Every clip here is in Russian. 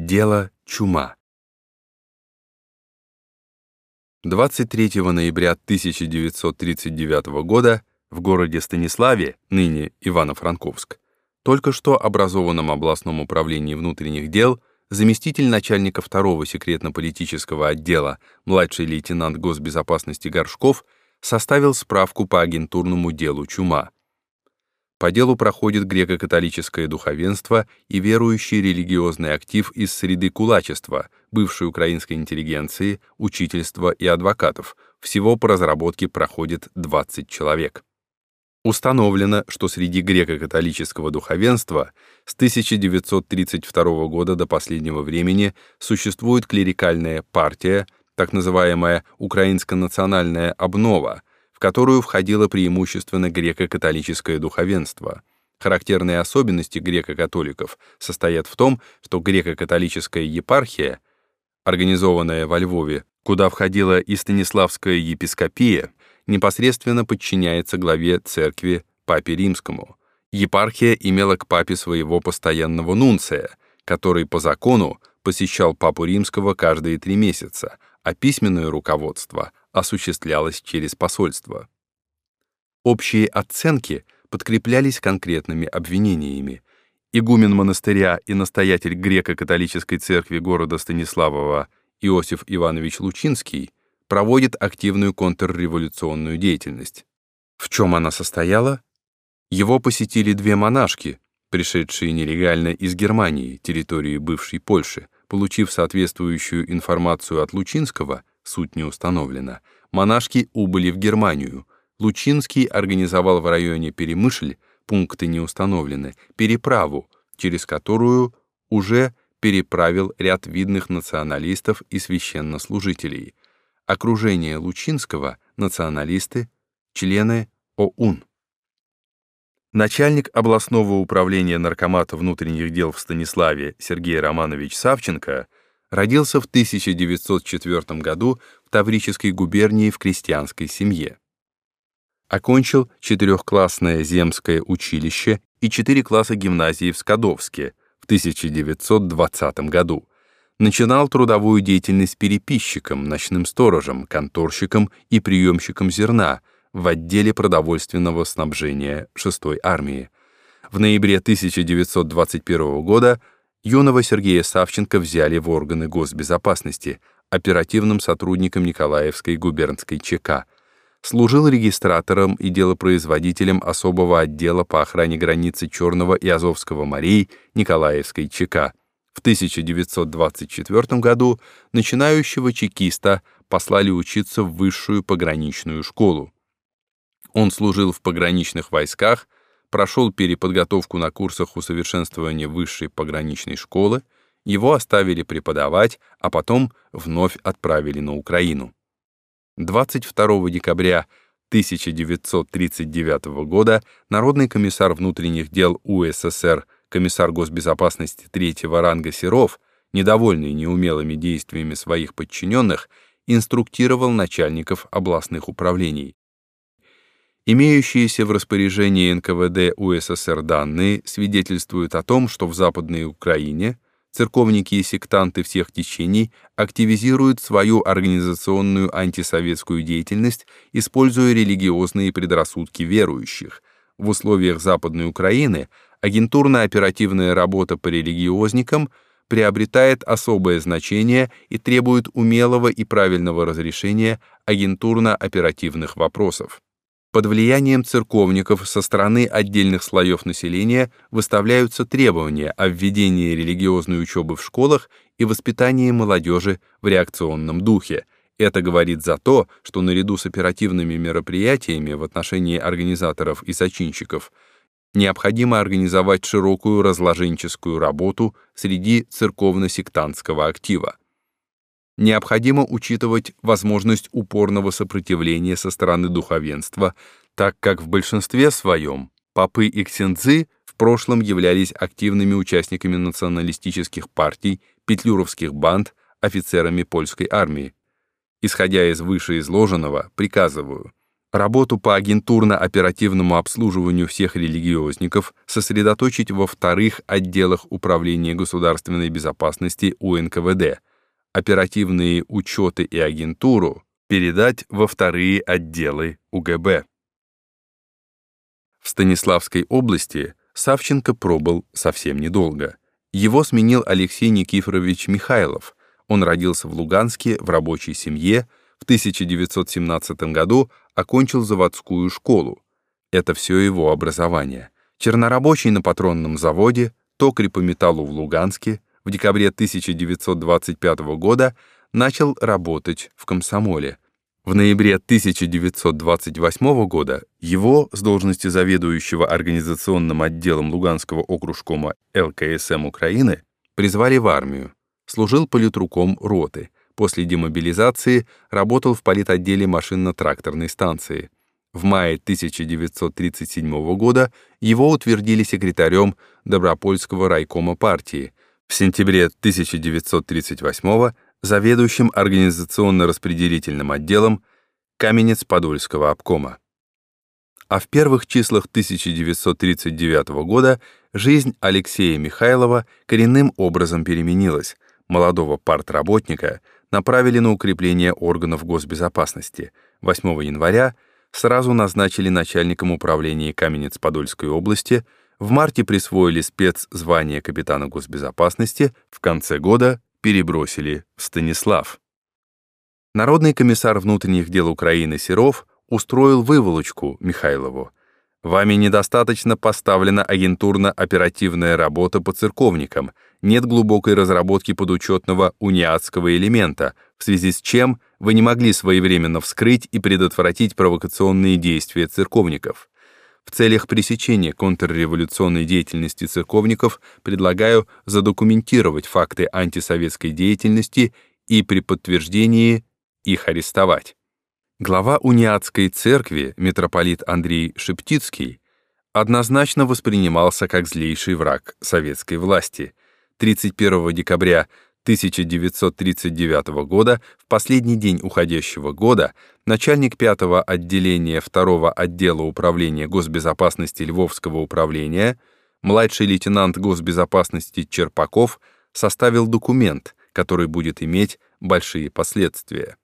Дело чума. 23 ноября 1939 года в городе Станиславе, ныне Ивано-Франковск, только что образованном областном управлении внутренних дел, заместитель начальника второго секретно-политического отдела, младший лейтенант госбезопасности Горшков, составил справку по агентурному делу «Чума». По делу проходит греко-католическое духовенство и верующий религиозный актив из среды кулачества, бывшей украинской интеллигенции, учительства и адвокатов. Всего по разработке проходит 20 человек. Установлено, что среди греко-католического духовенства с 1932 года до последнего времени существует клерикальная партия, так называемая «Украинско-национальная обнова», в которую входило преимущественно греко-католическое духовенство. Характерные особенности греко-католиков состоят в том, что греко-католическая епархия, организованная во Львове, куда входила и Станиславская епископия, непосредственно подчиняется главе церкви Папе Римскому. Епархия имела к папе своего постоянного нунция, который по закону посещал папу Римского каждые три месяца, а письменное руководство осуществлялось через посольство. Общие оценки подкреплялись конкретными обвинениями. Игумен монастыря и настоятель греко-католической церкви города Станиславова Иосиф Иванович Лучинский проводит активную контрреволюционную деятельность. В чем она состояла? Его посетили две монашки, пришедшие нелегально из Германии, территории бывшей Польши, получив соответствующую информацию от Лучинского, суть не установлена, монашки убыли в Германию. Лучинский организовал в районе Перемышль, пункты не установлены, переправу, через которую уже переправил ряд видных националистов и священнослужителей. Окружение Лучинского — националисты, члены ОУН. Начальник областного управления наркомата внутренних дел в Станиславе Сергей Романович Савченко родился в 1904 году в Таврической губернии в крестьянской семье. Окончил четырехклассное земское училище и четыре класса гимназии в Скадовске в 1920 году. Начинал трудовую деятельность переписчиком, ночным сторожем, конторщиком и приемщиком зерна – в отделе продовольственного снабжения 6-й армии. В ноябре 1921 года юного Сергея Савченко взяли в органы госбезопасности, оперативным сотрудником Николаевской губернской ЧК. Служил регистратором и делопроизводителем особого отдела по охране границы Черного и Азовского морей Николаевской ЧК. В 1924 году начинающего чекиста послали учиться в высшую пограничную школу. Он служил в пограничных войсках, прошел переподготовку на курсах усовершенствования высшей пограничной школы, его оставили преподавать, а потом вновь отправили на Украину. 22 декабря 1939 года Народный комиссар внутренних дел УССР, комиссар госбезопасности третьего ранга Серов, недовольный неумелыми действиями своих подчиненных, инструктировал начальников областных управлений. Имеющиеся в распоряжении НКВД УССР данные свидетельствуют о том, что в Западной Украине церковники и сектанты всех течений активизируют свою организационную антисоветскую деятельность, используя религиозные предрассудки верующих. В условиях Западной Украины агентурно-оперативная работа по религиозникам приобретает особое значение и требует умелого и правильного разрешения агентурно-оперативных вопросов под влиянием церковников со стороны отдельных слоев населения выставляются требования о введении религиозной учебы в школах и воспитании молодежи в реакционном духе. Это говорит за то, что наряду с оперативными мероприятиями в отношении организаторов и зачинщиков необходимо организовать широкую разложенческую работу среди церковно-сектантского актива необходимо учитывать возможность упорного сопротивления со стороны духовенства, так как в большинстве своем попы и ксензы в прошлом являлись активными участниками националистических партий, петлюровских банд, офицерами польской армии. Исходя из вышеизложенного, приказываю работу по агентурно-оперативному обслуживанию всех религиозников сосредоточить во вторых отделах Управления государственной безопасности УНКВД, оперативные учеты и агентуру передать во вторые отделы УГБ. В Станиславской области Савченко пробыл совсем недолго. Его сменил Алексей Никифорович Михайлов. Он родился в Луганске в рабочей семье, в 1917 году окончил заводскую школу. Это все его образование. Чернорабочий на патронном заводе, токарь по металлу в Луганске, в декабре 1925 года начал работать в комсомоле. В ноябре 1928 года его с должности заведующего организационным отделом Луганского окружкома ЛКСМ Украины призвали в армию. Служил политруком роты. После демобилизации работал в политотделе машинно-тракторной станции. В мае 1937 года его утвердили секретарем Добропольского райкома партии. В сентябре 1938 заведующим организационно-распределительным отделом Каменец-Подольского обкома. А в первых числах 1939 года жизнь Алексея Михайлова коренным образом переменилась. Молодого партработника направили на укрепление органов госбезопасности. 8 января сразу назначили начальником управления Каменец-Подольской области, в марте присвоили спецзвание капитана госбезопасности, в конце года перебросили в Станислав. Народный комиссар внутренних дел Украины Серов устроил выволочку Михайлову. Вами недостаточно поставлена агентурно-оперативная работа по церковникам, нет глубокой разработки подучетного униатского элемента, в связи с чем вы не могли своевременно вскрыть и предотвратить провокационные действия церковников. В целях пресечения контрреволюционной деятельности церковников предлагаю задокументировать факты антисоветской деятельности и при подтверждении их арестовать. Глава униатской церкви, митрополит Андрей Шептицкий, однозначно воспринимался как злейший враг советской власти. 31 декабря 1939 года, в последний день уходящего года, начальник 5-го отделения 2-го отдела управления госбезопасности Львовского управления, младший лейтенант госбезопасности Черпаков составил документ, который будет иметь большие последствия.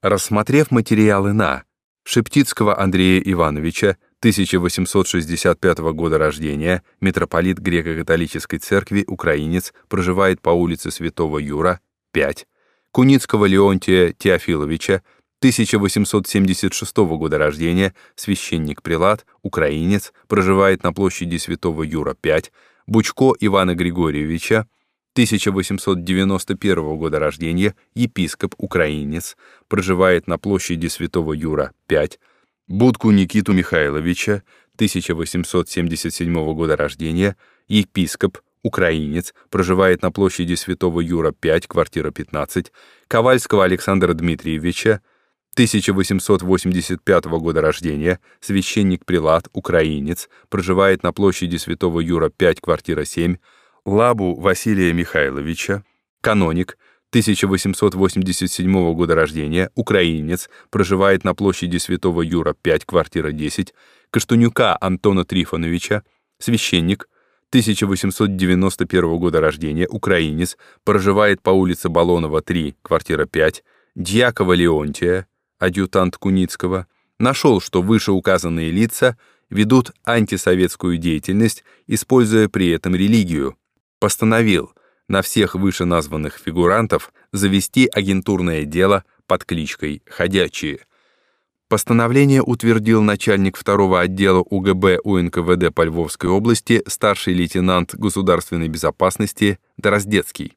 Рассмотрев материалы на Шептицкого Андрея Ивановича, 1865 года рождения, митрополит Греко-католической церкви, украинец, проживает по улице Святого Юра, 5. Куницкого Леонтия Теофиловича, 1876 года рождения, священник-прилат, украинец, проживает на площади Святого Юра, 5. Бучко Ивана Григорьевича, 1891 года рождения, епископ, украинец, проживает на площади Святого Юра, 5. Будку Никиту Михайловича, 1877 года рождения, епископ, украинец, проживает на площади Святого Юра, 5, квартира 15, Ковальского Александра Дмитриевича, 1885 года рождения, священник-прилат, украинец, проживает на площади Святого Юра, 5, квартира 7, Лабу Василия Михайловича, каноник, 1887 года рождения, украинец, проживает на площади Святого Юра, 5, квартира 10, Каштунюка Антона Трифоновича, священник, 1891 года рождения, украинец, проживает по улице Балонова, 3, квартира 5, Дьякова Леонтия, адъютант Куницкого, нашел, что вышеуказанные лица ведут антисоветскую деятельность, используя при этом религию, постановил на всех вышеназванных фигурантов завести агентурное дело под кличкой «Ходячие». Постановление утвердил начальник второго отдела УГБ УНКВД по Львовской области старший лейтенант государственной безопасности Дроздецкий.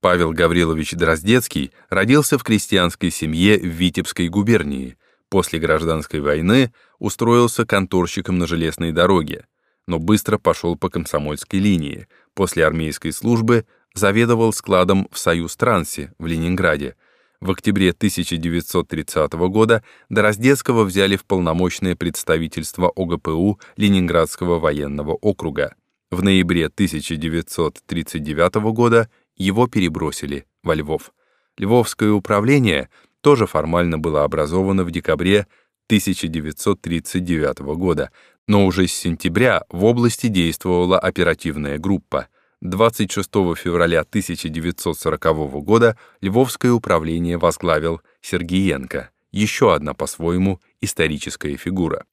Павел Гаврилович Дроздецкий родился в крестьянской семье в Витебской губернии. После гражданской войны устроился конторщиком на железной дороге, но быстро пошел по комсомольской линии — После армейской службы заведовал складом в Союз-Трансе в Ленинграде. В октябре 1930 года Дороздецкого взяли в полномочное представительство ОГПУ Ленинградского военного округа. В ноябре 1939 года его перебросили во Львов. Львовское управление тоже формально было образовано в декабре 1939 года, но уже с сентября в области действовала оперативная группа. 26 февраля 1940 года Львовское управление возглавил Сергиенко, еще одна по-своему историческая фигура.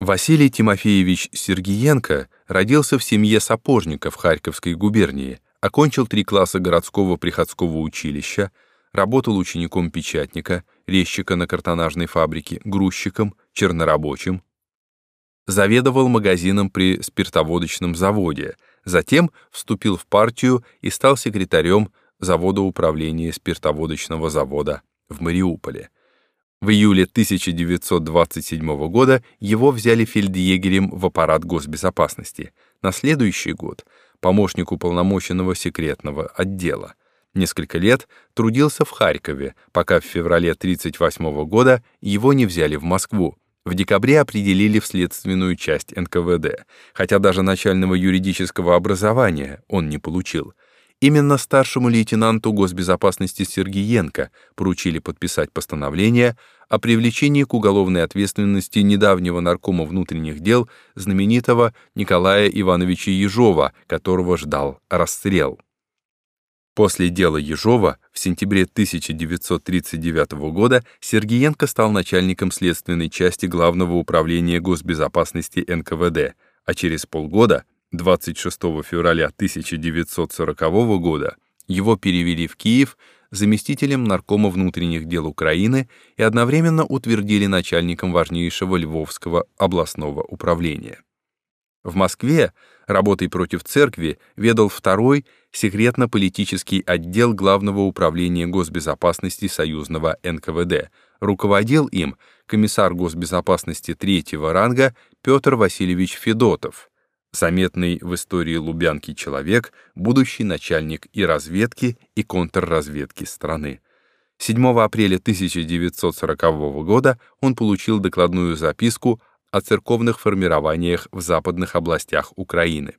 Василий Тимофеевич Сергиенко родился в семье сапожников Харьковской губернии, окончил три класса городского приходского училища, работал учеником печатника, резчика на картонажной фабрике, грузчиком, чернорабочим, заведовал магазином при спиртоводочном заводе, затем вступил в партию и стал секретарем завода управления спиртоводочного завода в Мариуполе. В июле 1927 года его взяли фельдъегерем в аппарат госбезопасности. На следующий год — помощник уполномоченного секретного отдела. Несколько лет трудился в Харькове, пока в феврале 1938 года его не взяли в Москву. В декабре определили в следственную часть НКВД, хотя даже начального юридического образования он не получил. Именно старшему лейтенанту госбезопасности Сергиенко поручили подписать постановление о привлечении к уголовной ответственности недавнего наркома внутренних дел знаменитого Николая Ивановича Ежова, которого ждал расстрел. После дела Ежова в сентябре 1939 года Сергиенко стал начальником следственной части Главного управления госбезопасности НКВД, а через полгода 26 февраля 1940 года его перевели в Киев заместителем наркома внутренних дел Украины и одновременно утвердили начальником важнейшего Львовского областного управления. В Москве работой против церкви ведал второй секретно-политический отдел Главного управления госбезопасности союзного НКВД. Руководил им комиссар госбезопасности третьего ранга Петр Васильевич Федотов, заметный в истории Лубянки человек, будущий начальник и разведки, и контрразведки страны. 7 апреля 1940 года он получил докладную записку о церковных формированиях в западных областях Украины.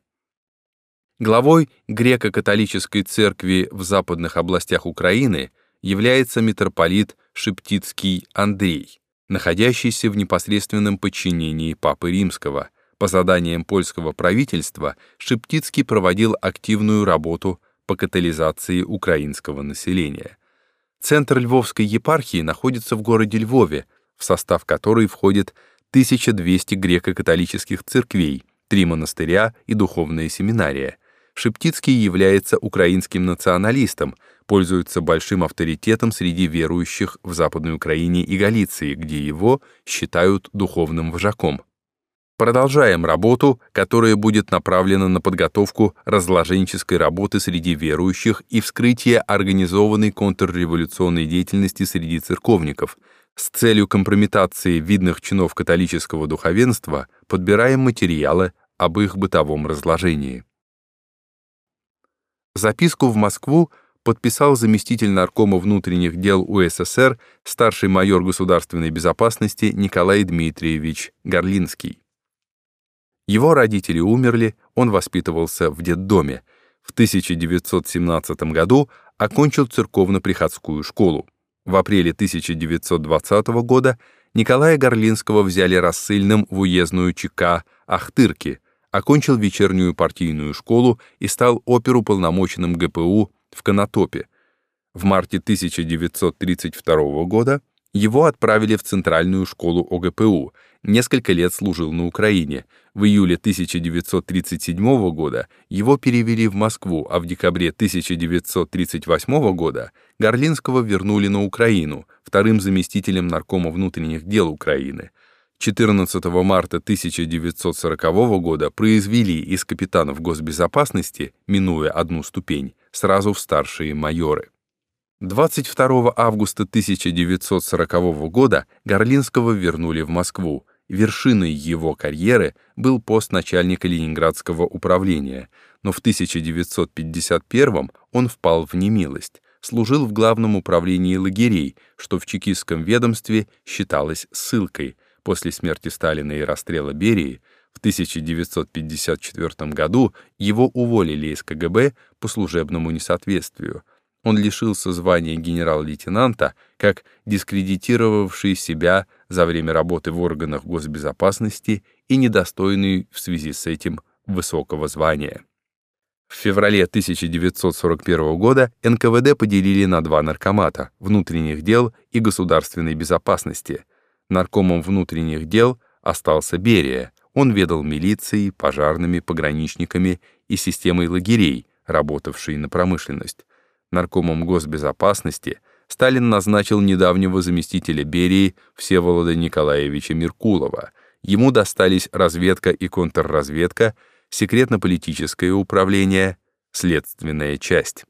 Главой греко-католической церкви в западных областях Украины является митрополит Шептицкий Андрей, находящийся в непосредственном подчинении Папы Римского, по заданиям польского правительства Шептицкий проводил активную работу по катализации украинского населения. Центр Львовской епархии находится в городе Львове, в состав которой входит 1200 греко-католических церквей, три монастыря и духовная семинария. Шептицкий является украинским националистом, пользуется большим авторитетом среди верующих в Западной Украине и Галиции, где его считают духовным вожаком. Продолжаем работу, которая будет направлена на подготовку разложенческой работы среди верующих и вскрытие организованной контрреволюционной деятельности среди церковников. С целью компрометации видных чинов католического духовенства подбираем материалы об их бытовом разложении. Записку в Москву подписал заместитель наркома внутренних дел УССР, старший майор государственной безопасности Николай Дмитриевич Горлинский. Его родители умерли, он воспитывался в детдоме. В 1917 году окончил церковно-приходскую школу. В апреле 1920 года Николая Горлинского взяли рассыльным в уездную ЧК Ахтырки, окончил вечернюю партийную школу и стал оперуполномоченным ГПУ в Конотопе. В марте 1932 года его отправили в Центральную школу ОГПУ, несколько лет служил на Украине. В июле 1937 года его перевели в Москву, а в декабре 1938 года Горлинского вернули на Украину вторым заместителем наркома внутренних дел Украины. 14 марта 1940 года произвели из капитанов госбезопасности, минуя одну ступень, сразу в старшие майоры. 22 августа 1940 года Горлинского вернули в Москву. Вершиной его карьеры был пост начальника Ленинградского управления, но в 1951 он впал в немилость, служил в главном управлении лагерей, что в чекистском ведомстве считалось ссылкой. После смерти Сталина и расстрела Берии в 1954 году его уволили из КГБ по служебному несоответствию — он лишился звания генерал-лейтенанта как дискредитировавший себя за время работы в органах госбезопасности и недостойный в связи с этим высокого звания. В феврале 1941 года НКВД поделили на два наркомата — внутренних дел и государственной безопасности. Наркомом внутренних дел остался Берия. Он ведал милицией, пожарными, пограничниками и системой лагерей, работавшей на промышленность. Наркомом госбезопасности Сталин назначил недавнего заместителя Берии Всеволода Николаевича Меркулова. Ему достались разведка и контрразведка — секретно-политическое управление, следственная часть.